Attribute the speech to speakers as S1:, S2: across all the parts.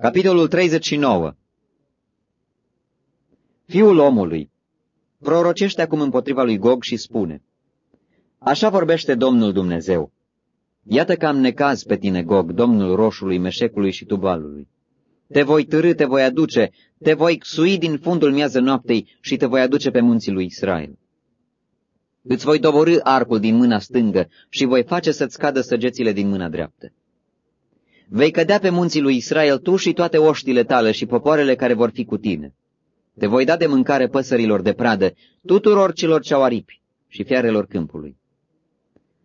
S1: Capitolul 39 Fiul omului prorocește acum împotriva lui Gog și spune, Așa vorbește Domnul Dumnezeu. Iată că am necaz pe tine, Gog, Domnul roșului, meșecului și tubalului. Te voi târâ, te voi aduce, te voi sui din fundul miază noaptei și te voi aduce pe munții lui Israel. Îți voi doborâ arcul din mâna stângă și voi face să-ți cadă săgețile din mâna dreaptă. Vei cădea pe munții lui Israel tu și toate oștile tale și popoarele care vor fi cu tine. Te voi da de mâncare păsărilor de pradă, tuturor celor ce au aripi și fiarelor câmpului.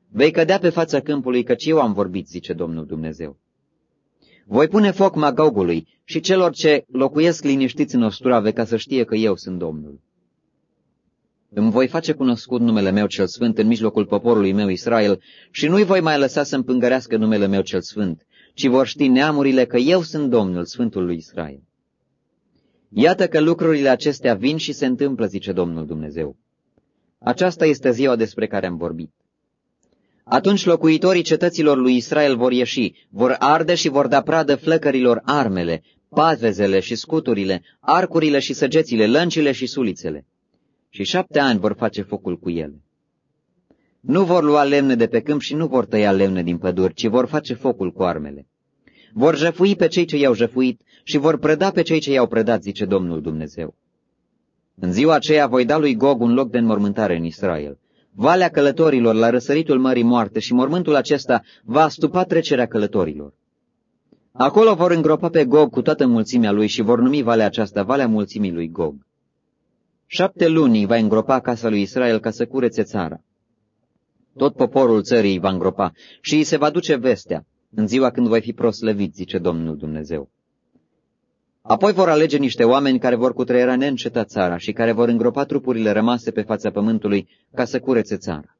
S1: Vei cădea pe fața câmpului, căci eu am vorbit, zice Domnul Dumnezeu. Voi pune foc Magogului și celor ce locuiesc liniștiți în ostrave ca să știe că eu sunt Domnul. Îmi voi face cunoscut numele meu cel sfânt în mijlocul poporului meu Israel și nu-i voi mai lăsa să împângărească numele meu cel sfânt, ci vor ști neamurile că eu sunt Domnul, Sfântul lui Israel. Iată că lucrurile acestea vin și se întâmplă, zice Domnul Dumnezeu. Aceasta este ziua despre care am vorbit. Atunci locuitorii cetăților lui Israel vor ieși, vor arde și vor da pradă flăcărilor armele, pavezele și scuturile, arcurile și săgețile, lăncile și sulițele. Și șapte ani vor face focul cu ele. Nu vor lua lemne de pe câmp și nu vor tăia lemne din păduri, ci vor face focul cu armele. Vor jăfui pe cei ce i-au jăfuit și vor preda pe cei ce i-au predat, zice Domnul Dumnezeu. În ziua aceea voi da lui Gog un loc de înmormântare în Israel. Valea călătorilor la răsăritul Mării Moarte și mormântul acesta va stupa trecerea călătorilor. Acolo vor îngropa pe Gog cu toată mulțimea lui și vor numi valea aceasta Valea Mulțimii lui Gog. Șapte luni va îngropa casa lui Israel ca să curețe țara. Tot poporul țării va îngropa și îi se va duce vestea în ziua când voi fi proslăvit, zice Domnul Dumnezeu. Apoi vor alege niște oameni care vor cutreiera neîncetat țara și care vor îngropa trupurile rămase pe fața pământului ca să curețe țara.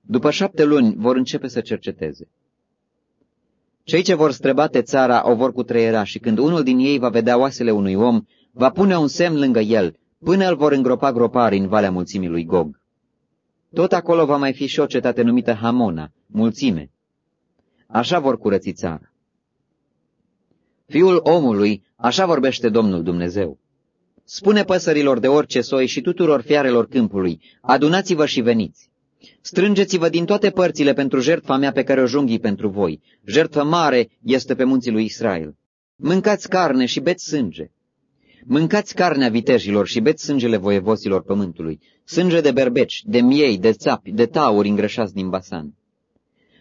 S1: După șapte luni vor începe să cerceteze. Cei ce vor străbate țara o vor cutreiera și când unul din ei va vedea oasele unui om, va pune un semn lângă el, până îl vor îngropa gropari în Valea Mulțimii lui Gog. Tot acolo va mai fi și o cetate numită Hamona, mulțime. Așa vor curăți țara. Fiul omului, așa vorbește Domnul Dumnezeu. Spune păsărilor de orice soi și tuturor fiarelor câmpului, adunați-vă și veniți. Strângeți-vă din toate părțile pentru jertfa mea pe care o junghii pentru voi. Jertfă mare este pe munții lui Israel. Mâncați carne și beți sânge. Mâncați carnea vitejilor și beți sângele voievoților pământului, sânge de berbeci, de miei, de țapi, de tauri îngrășați din basan.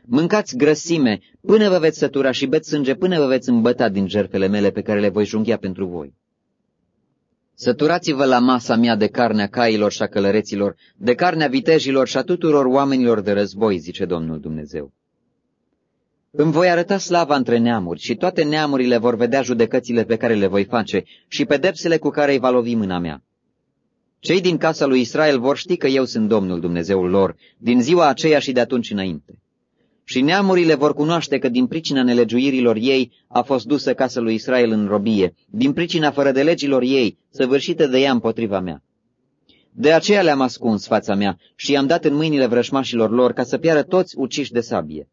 S1: Mâncați grăsime până vă veți sătura și beți sânge până vă veți îmbăta din jertfele mele pe care le voi junghia pentru voi. Săturați-vă la masa mea de carnea cailor și a călăreților, de carnea vitejilor și a tuturor oamenilor de război, zice Domnul Dumnezeu. Îmi voi arăta slava între neamuri și toate neamurile vor vedea judecățile pe care le voi face și pedepsele cu care îi va lovi mâna mea. Cei din casa lui Israel vor ști că eu sunt Domnul Dumnezeul lor, din ziua aceea și de atunci înainte. Și neamurile vor cunoaște că din pricina nelegiuirilor ei a fost dusă casa lui Israel în robie, din pricina fără de legilor ei, săvârșită de ea împotriva mea. De aceea le-am ascuns fața mea și i-am dat în mâinile vrășmașilor lor ca să piară toți uciși de sabie.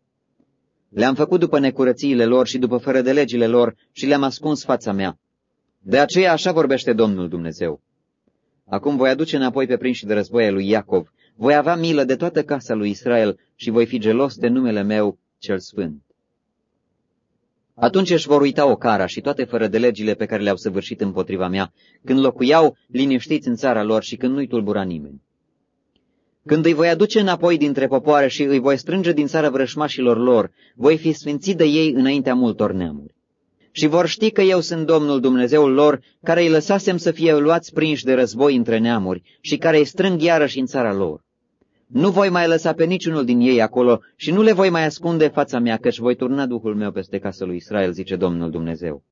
S1: Le-am făcut după necurățiile lor și după fără de legile lor și le-am ascuns fața mea. De aceea așa vorbește Domnul Dumnezeu. Acum voi aduce înapoi pe prinși de război lui Iacov, voi avea milă de toată casa lui Israel și voi fi gelos de numele meu cel sfânt. Atunci își vor uita o cara și toate fără de legile pe care le-au săvârșit împotriva mea, când locuiau liniștiți în țara lor și când nu-i tulbura nimeni. Când îi voi aduce înapoi dintre popoare și îi voi strânge din țara vrășmașilor lor, voi fi sfințit de ei înaintea multor neamuri. Și vor ști că eu sunt Domnul Dumnezeul lor, care îi lăsasem să fie luați prinși de război între neamuri și care îi strâng iarăși în țara lor. Nu voi mai lăsa pe niciunul din ei acolo și nu le voi mai ascunde fața mea, căci voi turna Duhul meu peste casa lui Israel, zice Domnul Dumnezeu.